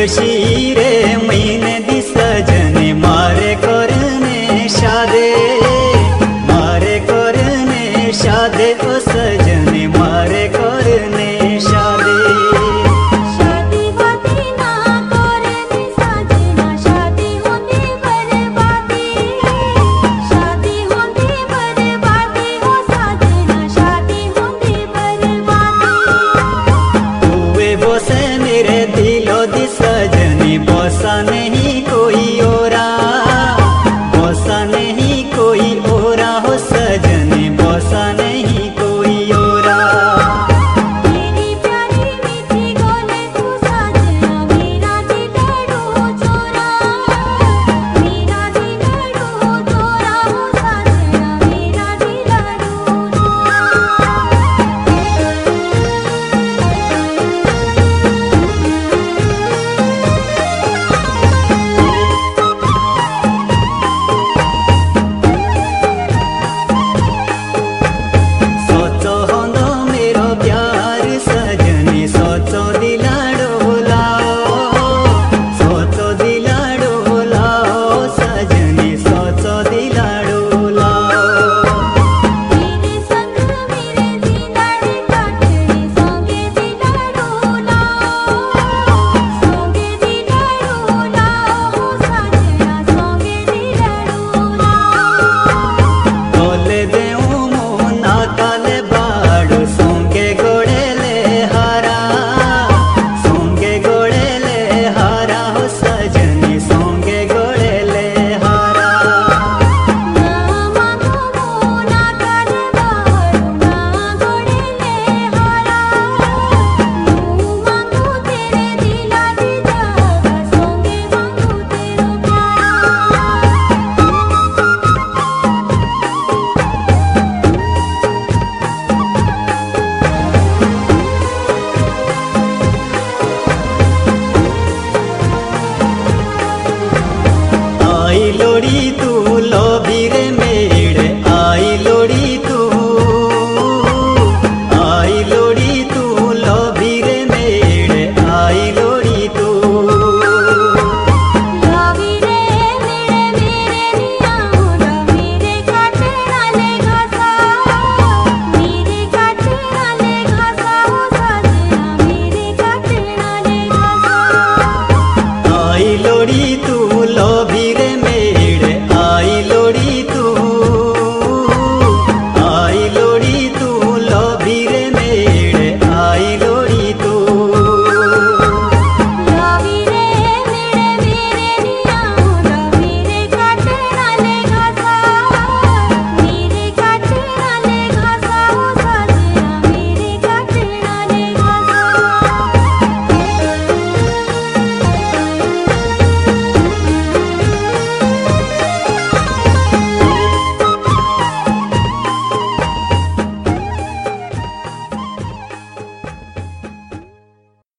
खुशी रे महीने दी सजने मारे करने शादे मारे करने शादे ओ सजन Đi.